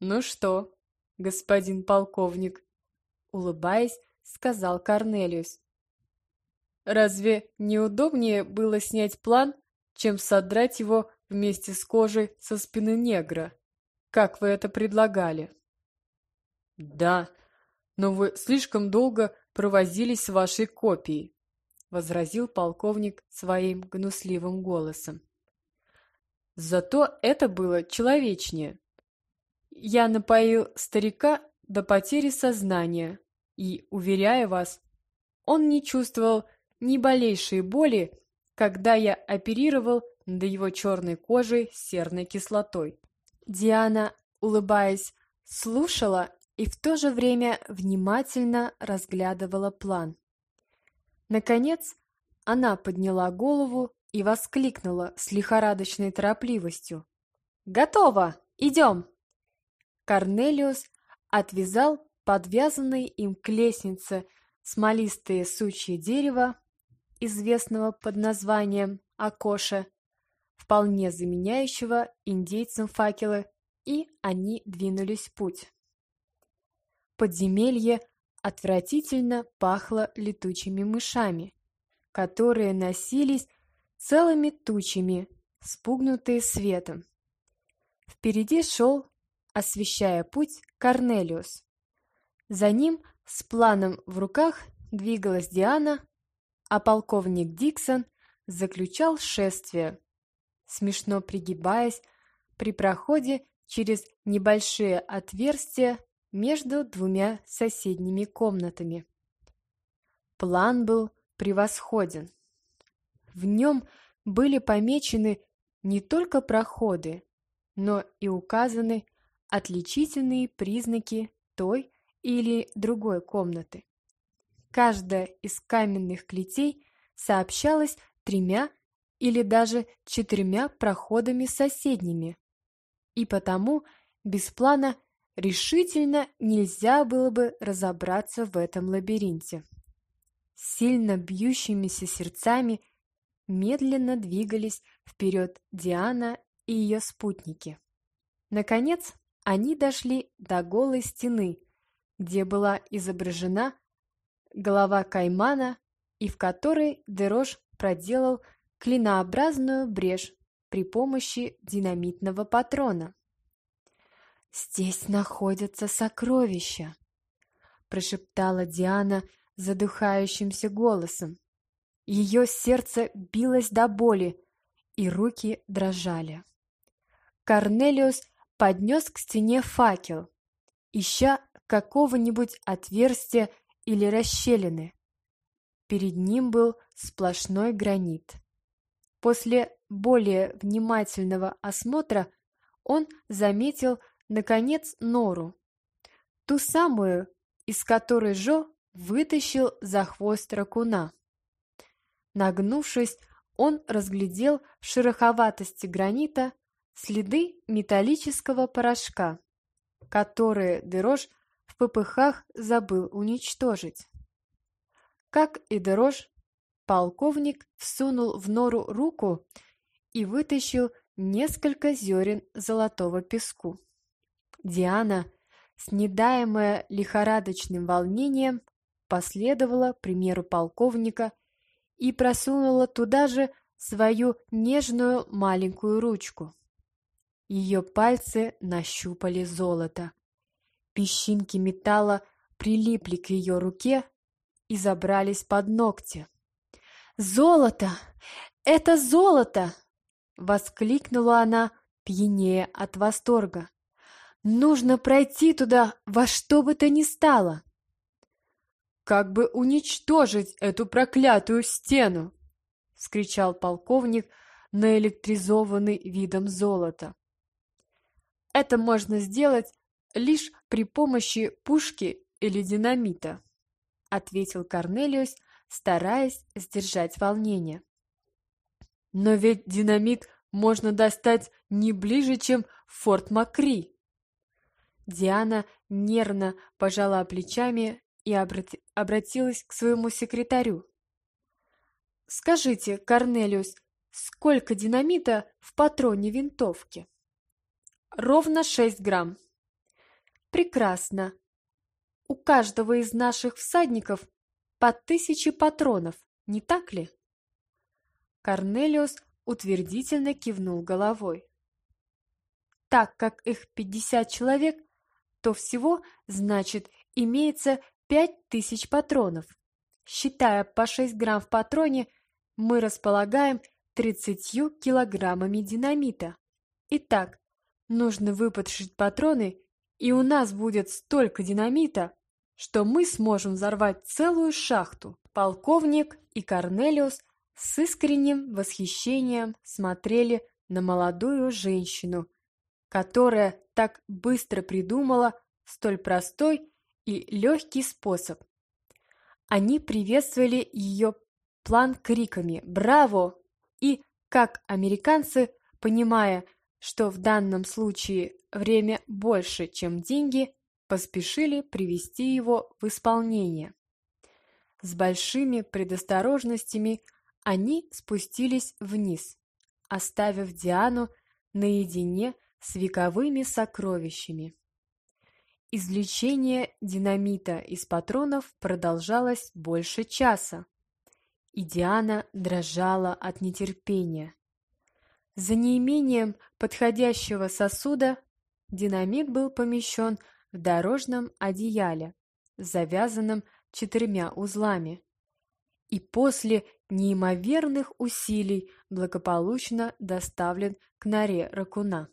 Ну что, господин полковник, улыбаясь, сказал Корнелиус. Разве неудобнее было снять план, чем содрать его вместе с кожей со спины негра, как вы это предлагали? Да, но вы слишком долго провозились с вашей копией, возразил полковник своим гнусливым голосом. Зато это было человечнее. Я напоил старика до потери сознания, и, уверяю вас, он не чувствовал ни малейшей боли, когда я оперировал над его черной кожей серной кислотой. Диана, улыбаясь, слушала и в то же время внимательно разглядывала план. Наконец, она подняла голову и воскликнула с лихорадочной торопливостью. «Готово! Идем!» Корнелиус отвязал подвязанные им к лестнице смолистые сучья дерева, известного под названием Акоша, вполне заменяющего индейцам факелы, и они двинулись в путь. Подземелье отвратительно пахло летучими мышами, которые носились целыми тучами, спугнутые светом. Впереди шел, освещая путь, Корнелиус. За ним с планом в руках двигалась Диана, а полковник Диксон заключал шествие, смешно пригибаясь при проходе через небольшие отверстия между двумя соседними комнатами. План был превосходен. В нем были помечены не только проходы, но и указаны отличительные признаки той или другой комнаты. Каждая из каменных клетей сообщалась тремя или даже четырьмя проходами соседними, и потому без плана решительно нельзя было бы разобраться в этом лабиринте. Сильно бьющимися сердцами медленно двигались вперед Диана и ее спутники. Наконец, они дошли до голой стены, где была изображена голова каймана и в которой Дерош проделал клинообразную брешь при помощи динамитного патрона. «Здесь находятся сокровища», — прошептала Диана задыхающимся голосом. Ее сердце билось до боли, и руки дрожали. Корнелиус поднес к стене факел, ища какого-нибудь отверстия или расщелины. Перед ним был сплошной гранит. После более внимательного осмотра он заметил, наконец, нору. Ту самую, из которой Жо вытащил за хвост ракуна. Нагнувшись, он разглядел в шероховатости гранита следы металлического порошка, которые Дерош в попыхах забыл уничтожить. Как и Дерош, полковник всунул в нору руку и вытащил несколько зерен золотого песку. Диана, снедаемая лихорадочным волнением, последовала примеру полковника и просунула туда же свою нежную маленькую ручку. Ее пальцы нащупали золото. Песчинки металла прилипли к ее руке и забрались под ногти. «Золото! Это золото!» — воскликнула она, пьянее от восторга. «Нужно пройти туда во что бы то ни стало!» «Как бы уничтожить эту проклятую стену!» — вскричал полковник, наэлектризованный видом золота. Это можно сделать лишь при помощи пушки или динамита, ответил Корнелиус, стараясь сдержать волнение. Но ведь динамит можно достать не ближе, чем Форт Макри. Диана нервно пожала плечами и обрати обратилась к своему секретарю. «Скажите, Корнелиус, сколько динамита в патроне винтовки?» Ровно 6 грамм. прекрасно. У каждого из наших всадников по тысяче патронов, не так ли? Корнелиус утвердительно кивнул головой. Так как их пятьдесят человек, то всего, значит, имеется пять тысяч патронов. Считая по шесть грамм в патроне, мы располагаем тридцатью килограммами динамита. Итак, нужно выпотрошить патроны, и у нас будет столько динамита, что мы сможем взорвать целую шахту. Полковник и Корнелиус с искренним восхищением смотрели на молодую женщину, которая так быстро придумала столь простой и легкий способ. Они приветствовали ее план криками «Браво!» и, как американцы, понимая, что в данном случае время больше, чем деньги, поспешили привести его в исполнение. С большими предосторожностями они спустились вниз, оставив Диану наедине с вековыми сокровищами. Извлечение динамита из патронов продолжалось больше часа, и Диана дрожала от нетерпения. За неимением подходящего сосуда динамит был помещен в дорожном одеяле, завязанном четырьмя узлами и после неимоверных усилий благополучно доставлен к норе ракуна.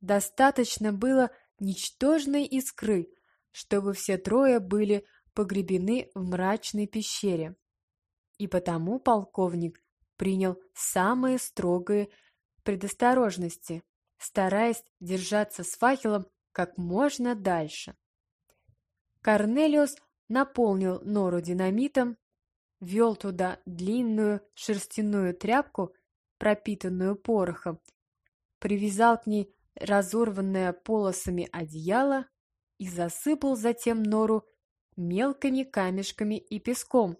Достаточно было ничтожной искры, чтобы все трое были погребены в мрачной пещере. И потому полковник принял самые строгие предосторожности, стараясь держаться с факелом как можно дальше. Корнелиус наполнил нору динамитом ввел туда длинную шерстяную тряпку, пропитанную порохом, привязал к ней разорванное полосами одеяло и засыпал затем нору мелкими камешками и песком,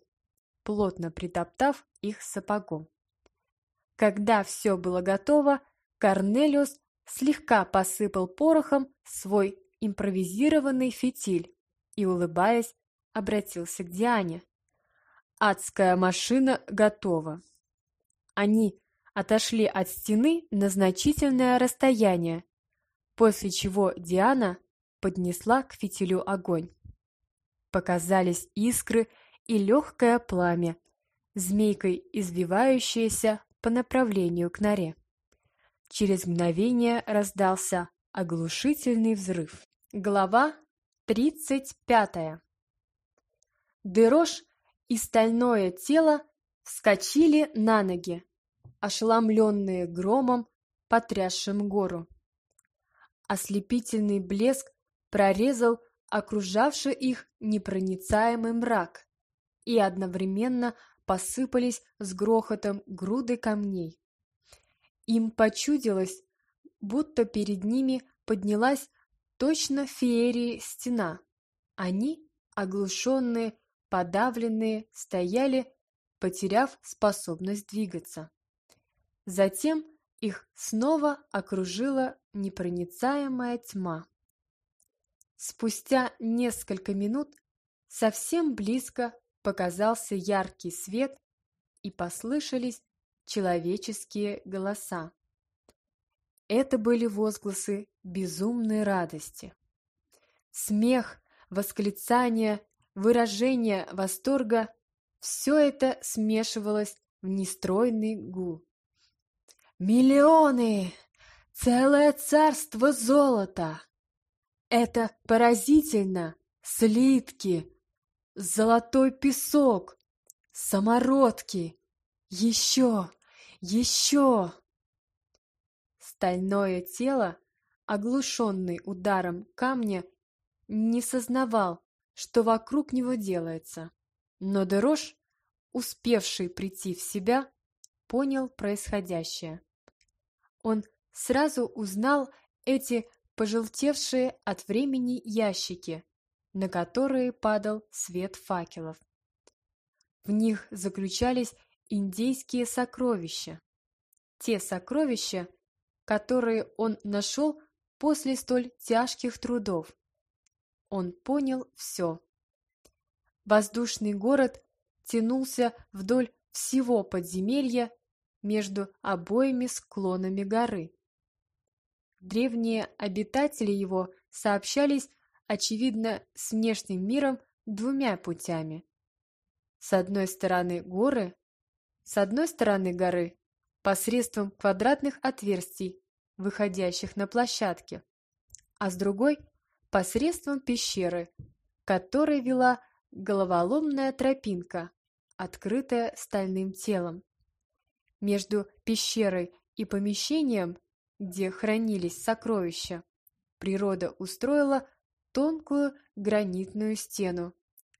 плотно притоптав их сапогом. Когда все было готово, Корнелиус слегка посыпал порохом свой импровизированный фитиль и, улыбаясь, обратился к Диане. Адская машина готова. Они отошли от стены на значительное расстояние, после чего Диана поднесла к фитилю огонь. Показались искры и легкое пламя, змейкой извивающееся по направлению к норе. Через мгновение раздался оглушительный взрыв. Глава тридцать пятая. Дерош и стальное тело вскочили на ноги, ошеломленные громом, потрясшим гору. Ослепительный блеск прорезал окружавший их непроницаемый мрак, и одновременно посыпались с грохотом груды камней. Им почудилось, будто перед ними поднялась точно феерии стена. Они, оглушенные подавленные, стояли, потеряв способность двигаться. Затем их снова окружила непроницаемая тьма. Спустя несколько минут совсем близко показался яркий свет и послышались человеческие голоса. Это были возгласы безумной радости. Смех, восклицания выражение восторга – все это смешивалось в нестройный гул. «Миллионы! Целое царство золота! Это поразительно! Слитки! Золотой песок! Самородки! Еще! Еще!» Стальное тело, оглушенный ударом камня, не сознавал, что вокруг него делается. Но Дерош, успевший прийти в себя, понял происходящее. Он сразу узнал эти пожелтевшие от времени ящики, на которые падал свет факелов. В них заключались индейские сокровища. Те сокровища, которые он нашел после столь тяжких трудов он понял все. Воздушный город тянулся вдоль всего подземелья между обоими склонами горы. Древние обитатели его сообщались, очевидно, с внешним миром двумя путями. С одной стороны горы, с одной стороны горы посредством квадратных отверстий, выходящих на площадке, а с другой посредством пещеры, которой вела головоломная тропинка, открытая стальным телом. Между пещерой и помещением, где хранились сокровища, природа устроила тонкую гранитную стену,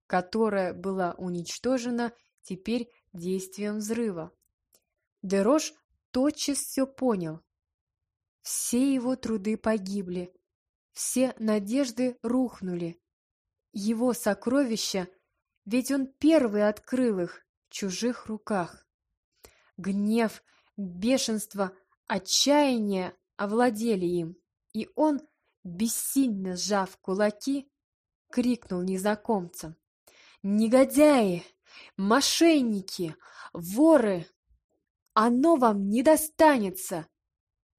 которая была уничтожена теперь действием взрыва. Дерош тотчас все понял. Все его труды погибли, все надежды рухнули. Его сокровища, ведь он первый открыл их в чужих руках. Гнев, бешенство, отчаяние овладели им, и он, бессильно сжав кулаки, крикнул незнакомцам. «Негодяи! Мошенники! Воры! Оно вам не достанется!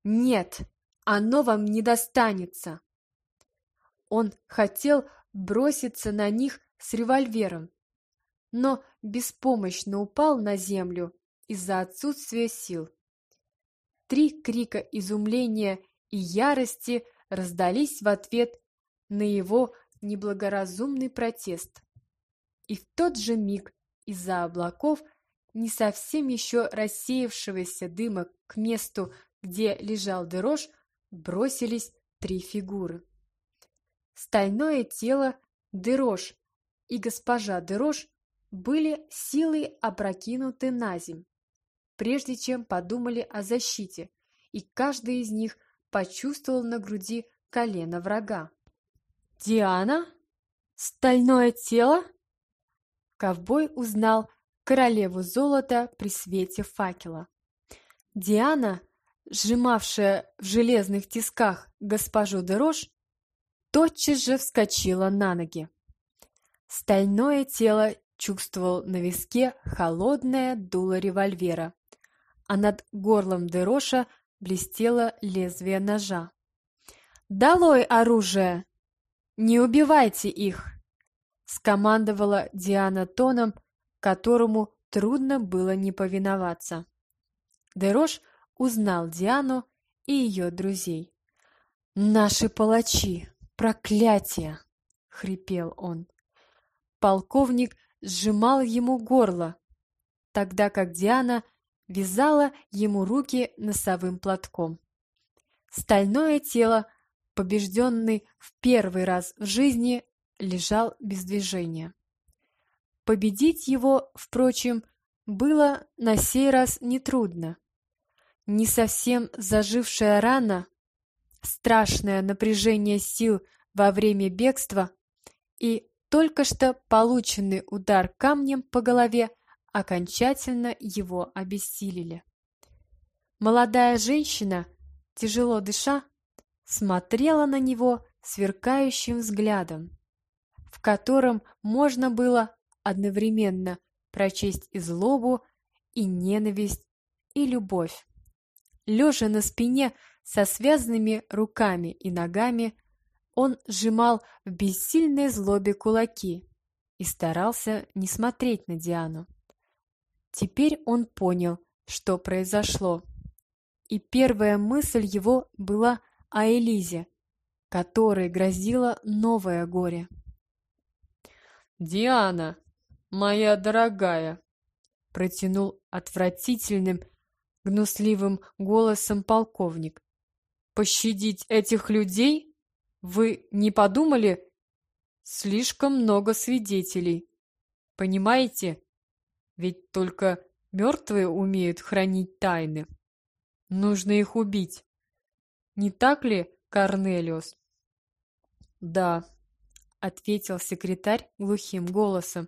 Нет, оно вам не достанется!» Он хотел броситься на них с револьвером, но беспомощно упал на землю из-за отсутствия сил. Три крика изумления и ярости раздались в ответ на его неблагоразумный протест. И в тот же миг из-за облаков, не совсем еще рассеявшегося дыма к месту, где лежал Дерош, бросились три фигуры. Стальное тело Дерош и госпожа Дерош были силой опрокинуты на земь, прежде чем подумали о защите, и каждый из них почувствовал на груди колено врага. «Диана? Стальное тело?» Ковбой узнал королеву золота при свете факела. Диана, сжимавшая в железных тисках госпожу Дерош, тотчас же вскочила на ноги. Стальное тело чувствовал на виске холодное дуло револьвера, а над горлом Дероша блестело лезвие ножа. «Долой оружие! Не убивайте их!» — скомандовала Диана тоном, которому трудно было не повиноваться. Дерош узнал Диану и ее друзей. «Наши палачи! Проклятие!» — хрипел он. Полковник сжимал ему горло, тогда как Диана вязала ему руки носовым платком. Стальное тело, побежденный в первый раз в жизни, лежал без движения. Победить его, впрочем, было на сей раз нетрудно. Не совсем зажившая рана, страшное напряжение сил во время бегства и только что полученный удар камнем по голове окончательно его обессилили. Молодая женщина, тяжело дыша, смотрела на него сверкающим взглядом в котором можно было одновременно прочесть и злобу, и ненависть, и любовь. Лежа на спине со связанными руками и ногами, он сжимал в бессильной злобе кулаки и старался не смотреть на Диану. Теперь он понял, что произошло. И первая мысль его была о Элизе, которой грозило новое горе. «Диана, моя дорогая!» протянул отвратительным, гнусливым голосом полковник. «Пощадить этих людей? Вы не подумали? Слишком много свидетелей. Понимаете? Ведь только мертвые умеют хранить тайны. Нужно их убить. Не так ли, Корнелиус?» «Да», ответил секретарь глухим голосом.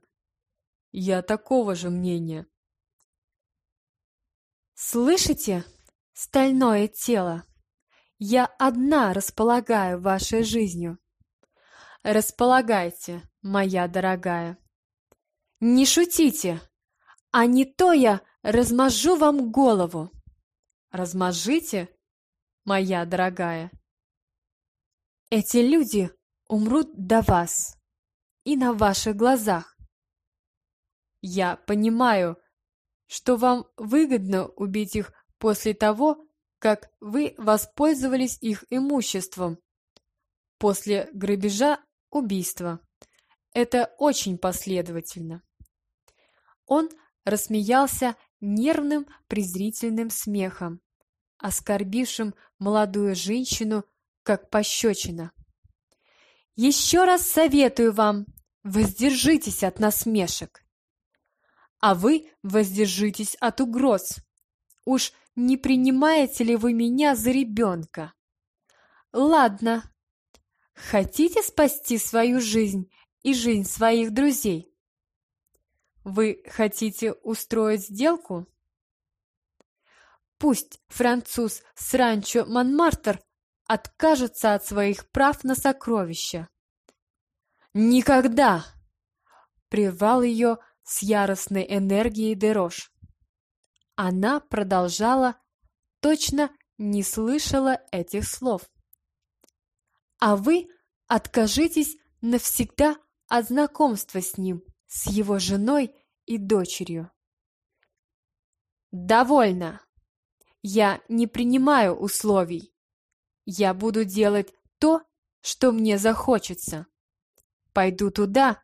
Я такого же мнения. Слышите, стальное тело? Я одна располагаю вашей жизнью. располагайте, моя дорогая. Не шутите, а не то я размажу вам голову. Размажите, моя дорогая. Эти люди умрут до вас и на ваших глазах. Я понимаю, что вам выгодно убить их после того, как вы воспользовались их имуществом. После грабежа – убийство. Это очень последовательно. Он рассмеялся нервным презрительным смехом, оскорбившим молодую женщину, как пощечина. «Еще раз советую вам, воздержитесь от насмешек, а вы воздержитесь от угроз. Уж не принимаете ли вы меня за ребенка? Ладно. Хотите спасти свою жизнь и жизнь своих друзей? Вы хотите устроить сделку? Пусть француз с ранчо Монмартр откажется от своих прав на сокровища. Никогда! Прервал ее с яростной энергией Дерош. Она продолжала, точно не слышала этих слов. А вы откажитесь навсегда от знакомства с ним, с его женой и дочерью. Довольно. Я не принимаю условий. Я буду делать то, что мне захочется. Пойду туда,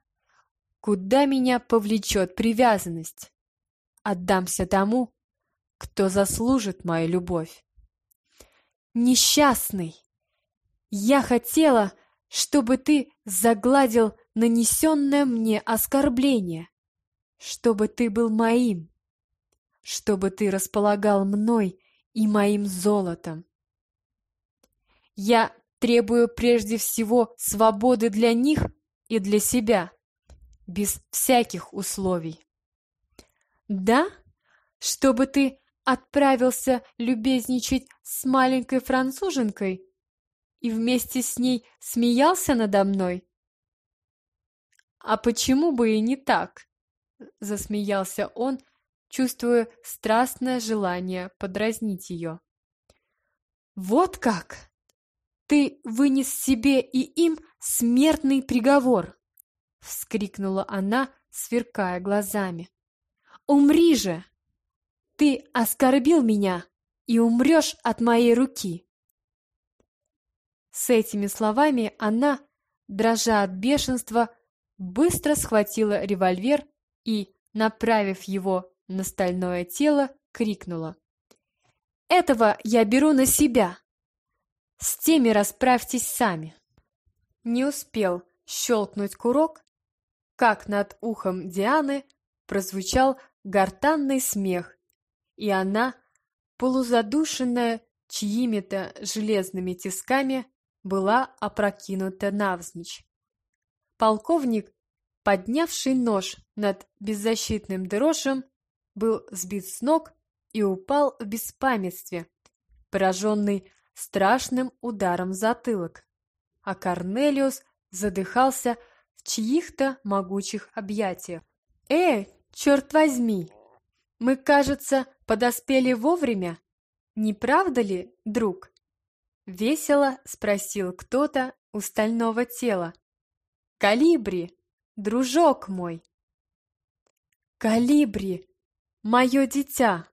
куда меня повлечет привязанность. Отдамся тому, кто заслужит мою любовь. Несчастный! Я хотела, чтобы ты загладил нанесенное мне оскорбление, чтобы ты был моим, чтобы ты располагал мной и моим золотом. Я требую прежде всего свободы для них и для себя, без всяких условий. Да, чтобы ты отправился любезничать с маленькой француженкой и вместе с ней смеялся надо мной? А почему бы и не так? Засмеялся он, чувствуя страстное желание подразнить ее. Вот как! Ты вынес себе и им смертный приговор! Вскрикнула она, сверкая глазами. Умри же! Ты оскорбил меня и умрешь от моей руки. С этими словами она, дрожа от бешенства, быстро схватила револьвер и, направив его на стальное тело, крикнула. «Этого я беру на себя! С теми расправьтесь сами!» Не успел щелкнуть курок, как над ухом Дианы прозвучал гортанный смех, и она, полузадушенная чьими-то железными тисками, была опрокинута навзничь. Полковник, поднявший нож над беззащитным дрожем, был сбит с ног и упал в беспамятстве, пораженный страшным ударом затылок. А Корнелиус задыхался в чьих-то могучих объятиях. «Э, черт возьми! Мы, кажется, подоспели вовремя. Не правда ли, друг? Весело спросил кто-то у стального тела. Калибри, дружок мой. Калибри, мое дитя!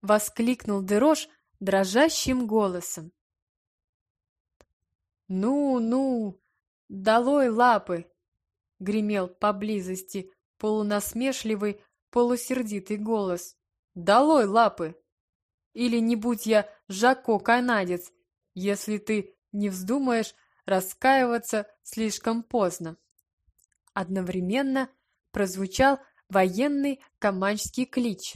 Воскликнул Дерош дрожащим голосом. «Ну, ну, долой лапы!» — гремел поблизости полунасмешливый, полусердитый голос. «Долой лапы! Или не будь я Жако-канадец, если ты не вздумаешь раскаиваться слишком поздно!» Одновременно прозвучал военный команческий клич,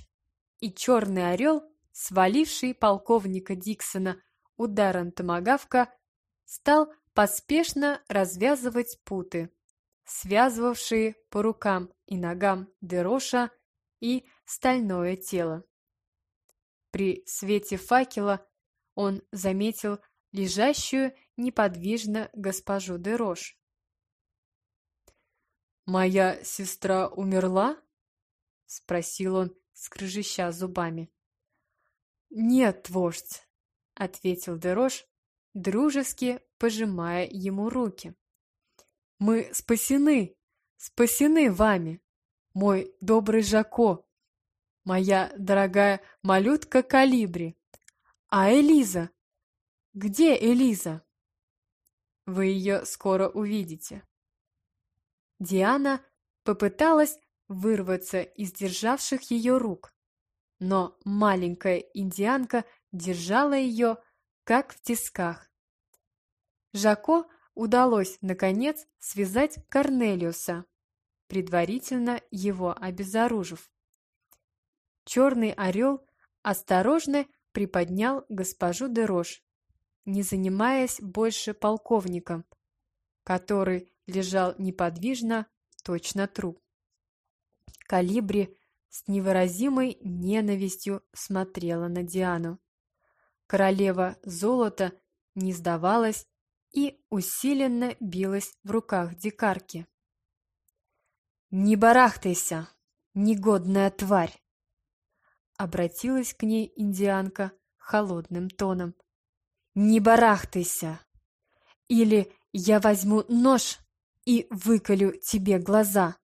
и черный орел, сваливший полковника Диксона ударом томагавка, стал поспешно развязывать путы, связывавшие по рукам и ногам Дероша и стальное тело. При свете факела он заметил лежащую неподвижно госпожу Дерош. «Моя сестра умерла?» — спросил он, скрыжища зубами. «Нет, вождь», — ответил Дерош, дружески пожимая ему руки. «Мы спасены, спасены вами, мой добрый Жако, моя дорогая малютка Калибри. А Элиза? Где Элиза?» Вы ее скоро увидите. Диана попыталась вырваться из державших ее рук, но маленькая индианка держала ее, как в тисках. Жако удалось, наконец, связать Корнелиуса, предварительно его обезоружив. Черный орел осторожно приподнял госпожу Дерош не занимаясь больше полковником, который лежал неподвижно, точно труп. Калибри с невыразимой ненавистью смотрела на Диану. Королева золота не сдавалась и усиленно билась в руках дикарки. «Не барахтайся, негодная тварь!» Обратилась к ней индианка холодным тоном. Не барахтайся. Или я возьму нож и выколю тебе глаза,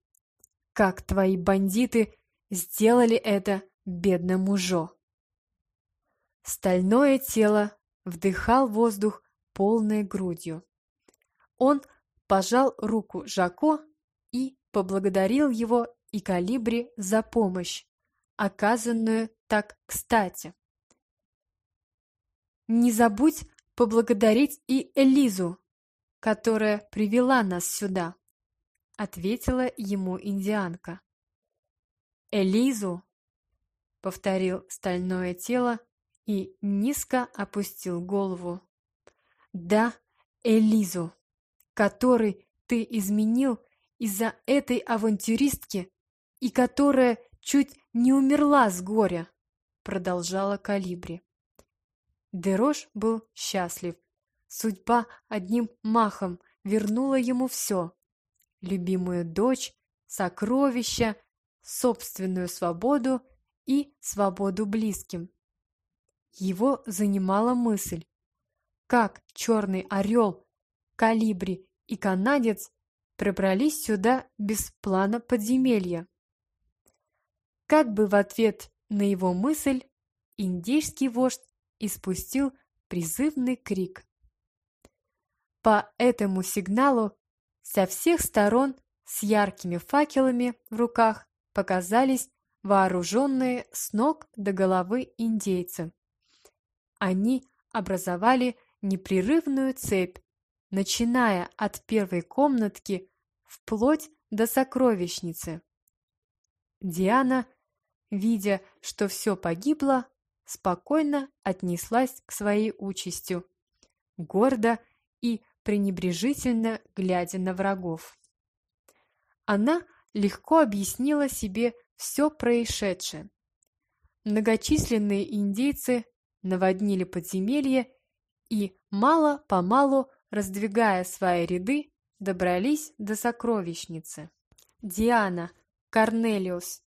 как твои бандиты сделали это бедному Жо. Стальное тело вдыхал воздух полной грудью. Он пожал руку Жако и поблагодарил его и Калибри за помощь, оказанную так кстати. Не забудь поблагодарить и Элизу, которая привела нас сюда, ответила ему индианка. Элизу, повторил стальное тело и низко опустил голову. Да, Элизу, который ты изменил из-за этой авантюристки и которая чуть не умерла с горя, продолжала Калибри. Дерош был счастлив. Судьба одним махом вернула ему все. Любимую дочь, сокровища, собственную свободу и свободу близким. Его занимала мысль, как черный орел, калибри и канадец пробрались сюда без плана подземелья. Как бы в ответ на его мысль индейский вождь и спустил призывный крик. По этому сигналу со всех сторон с яркими факелами в руках показались вооруженные с ног до головы индейцы. Они образовали непрерывную цепь, начиная от первой комнатки вплоть до сокровищницы. Диана, видя, что все погибло, спокойно отнеслась к своей участи, гордо и пренебрежительно глядя на врагов. Она легко объяснила себе все происшедшее. Многочисленные индейцы наводнили подземелье и, мало-помалу раздвигая свои ряды, добрались до сокровищницы. Диана, Корнелиус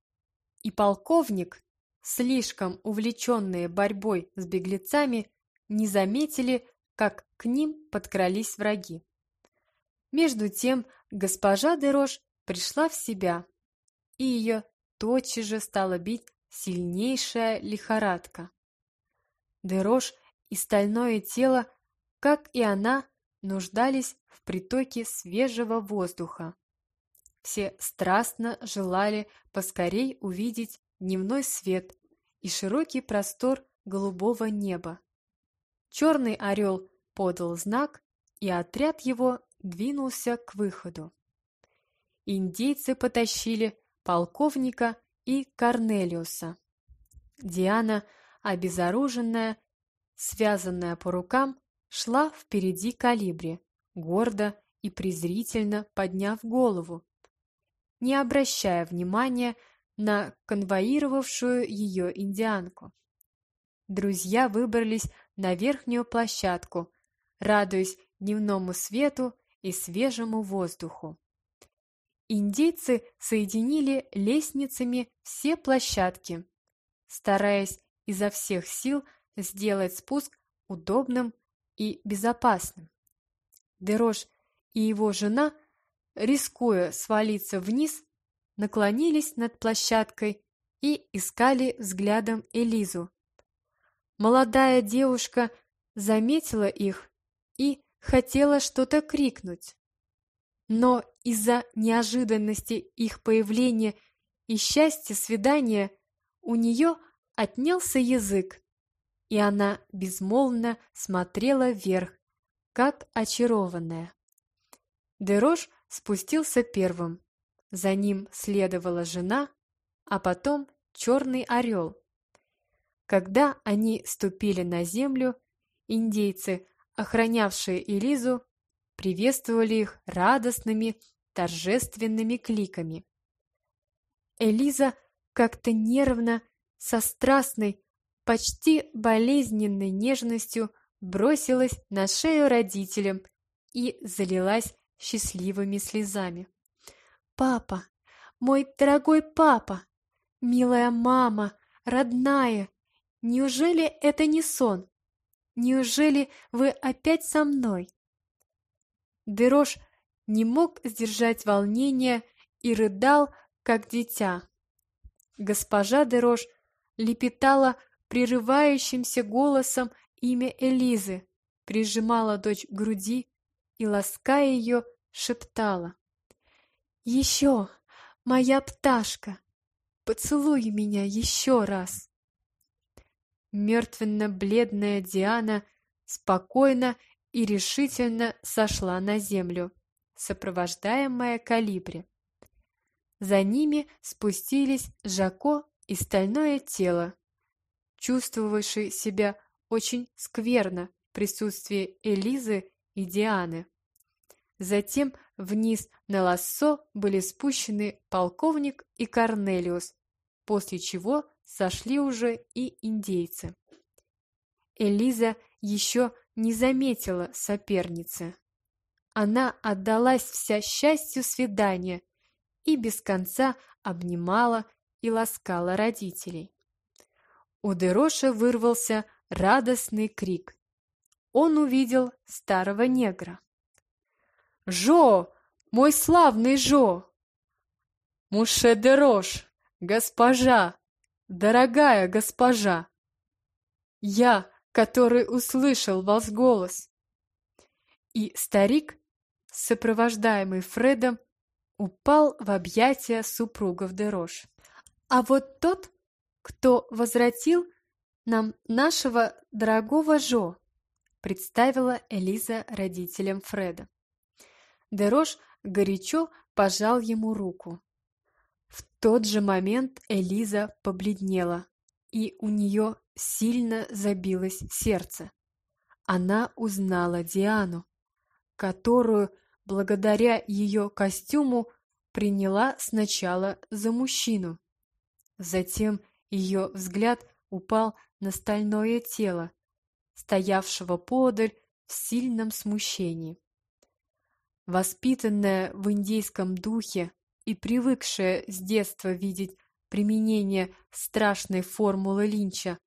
и полковник слишком увлеченные борьбой с беглецами, не заметили, как к ним подкрались враги. Между тем госпожа Дерош пришла в себя, и ее тотчас же стала бить сильнейшая лихорадка. Дерош и стальное тело, как и она, нуждались в притоке свежего воздуха. Все страстно желали поскорей увидеть дневной свет и широкий простор голубого неба. Черный орел подал знак, и отряд его двинулся к выходу. Индейцы потащили полковника и Корнелиуса. Диана, обезоруженная, связанная по рукам, шла впереди калибри, гордо и презрительно подняв голову, не обращая внимания на конвоировавшую ее индианку. Друзья выбрались на верхнюю площадку, радуясь дневному свету и свежему воздуху. индейцы соединили лестницами все площадки, стараясь изо всех сил сделать спуск удобным и безопасным. Дерош и его жена, рискуя свалиться вниз, наклонились над площадкой и искали взглядом Элизу. Молодая девушка заметила их и хотела что-то крикнуть. Но из-за неожиданности их появления и счастья свидания у нее отнялся язык, и она безмолвно смотрела вверх, как очарованная. Дерош спустился первым, за ним следовала жена, а потом черный орел. Когда они ступили на землю, индейцы, охранявшие Элизу, приветствовали их радостными, торжественными кликами. Элиза как-то нервно, со страстной, почти болезненной нежностью бросилась на шею родителям и залилась счастливыми слезами. «Папа! Мой дорогой папа! Милая мама! Родная! Неужели это не сон? Неужели вы опять со мной?» Дерош не мог сдержать волнения и рыдал, как дитя. Госпожа Дерош лепетала прерывающимся голосом имя Элизы, прижимала дочь к груди и, лаская ее, шептала. «Еще, моя пташка, поцелуй меня еще раз!» Мертвенно-бледная Диана спокойно и решительно сошла на землю, сопровождаемая калибри. За ними спустились Жако и стальное тело, чувствовавший себя очень скверно в присутствии Элизы и Дианы. Затем вниз на лассо были спущены полковник и Корнелиус, после чего сошли уже и индейцы. Элиза еще не заметила соперницы. Она отдалась вся счастью свидания и без конца обнимала и ласкала родителей. У Дероша вырвался радостный крик. Он увидел старого негра. «Жо! Мой славный Жо! Муше Дерош! Госпожа! Дорогая госпожа! Я, который услышал вас голос!» И старик, сопровождаемый Фредом, упал в объятия супругов Дерош. А вот тот, кто возвратил нам нашего дорогого Жо, представила Элиза родителям Фреда. Дерош горячо пожал ему руку. В тот же момент Элиза побледнела, и у нее сильно забилось сердце. Она узнала Диану, которую, благодаря ее костюму, приняла сначала за мужчину. Затем ее взгляд упал на стальное тело, стоявшего подаль в сильном смущении. Воспитанная в индейском духе и привыкшая с детства видеть применение страшной формулы Линча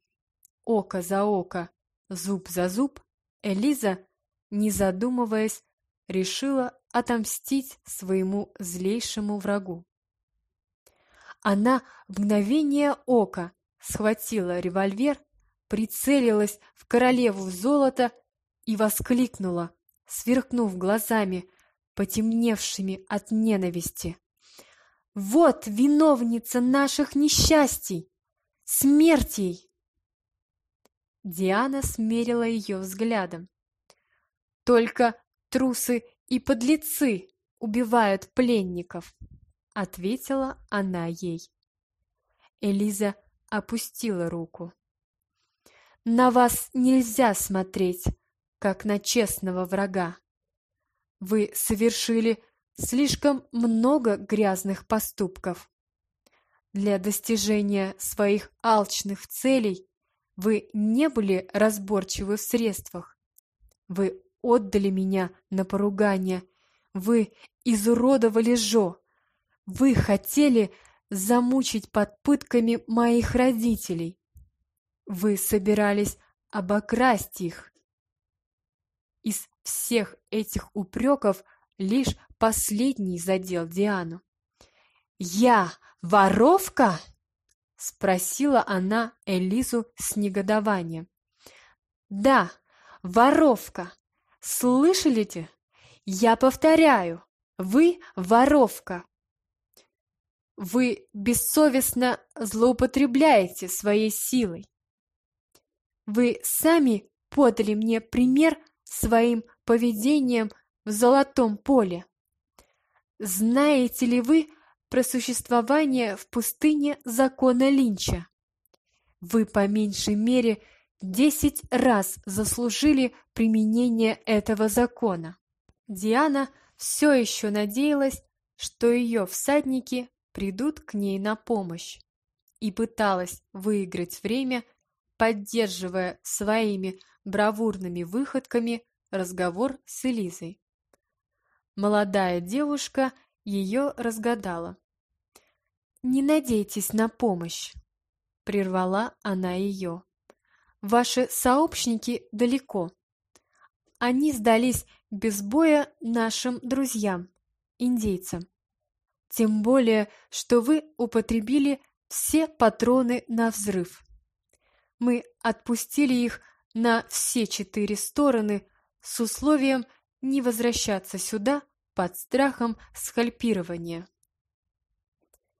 «око за око, зуб за зуб», Элиза, не задумываясь, решила отомстить своему злейшему врагу. Она в мгновение ока схватила револьвер, прицелилась в королеву золота и воскликнула, сверкнув глазами, потемневшими от ненависти. «Вот виновница наших несчастий! Смертей!» Диана смерила ее взглядом. «Только трусы и подлецы убивают пленников!» — ответила она ей. Элиза опустила руку. «На вас нельзя смотреть, как на честного врага. Вы совершили слишком много грязных поступков. Для достижения своих алчных целей вы не были разборчивы в средствах. Вы отдали меня на поругание. Вы изуродовали Жо, Вы хотели замучить под пытками моих родителей. Вы собирались обокрасть их. Из всех этих упреков лишь последний задел Диану. «Я воровка?» — спросила она Элизу с негодованием. «Да, воровка. Слышали ли? Я повторяю, вы воровка. Вы бессовестно злоупотребляете своей силой. Вы сами подали мне пример своим поведением в золотом поле. Знаете ли вы про существование в пустыне закона Линча? Вы по меньшей мере десять раз заслужили применение этого закона. Диана все еще надеялась, что ее всадники придут к ней на помощь, и пыталась выиграть время, поддерживая своими бравурными выходками разговор с Элизой. Молодая девушка ее разгадала. «Не надейтесь на помощь», — прервала она ее. «Ваши сообщники далеко. Они сдались без боя нашим друзьям, индейцам. Тем более, что вы употребили все патроны на взрыв. Мы отпустили их на все четыре стороны с условием не возвращаться сюда под страхом скальпирования.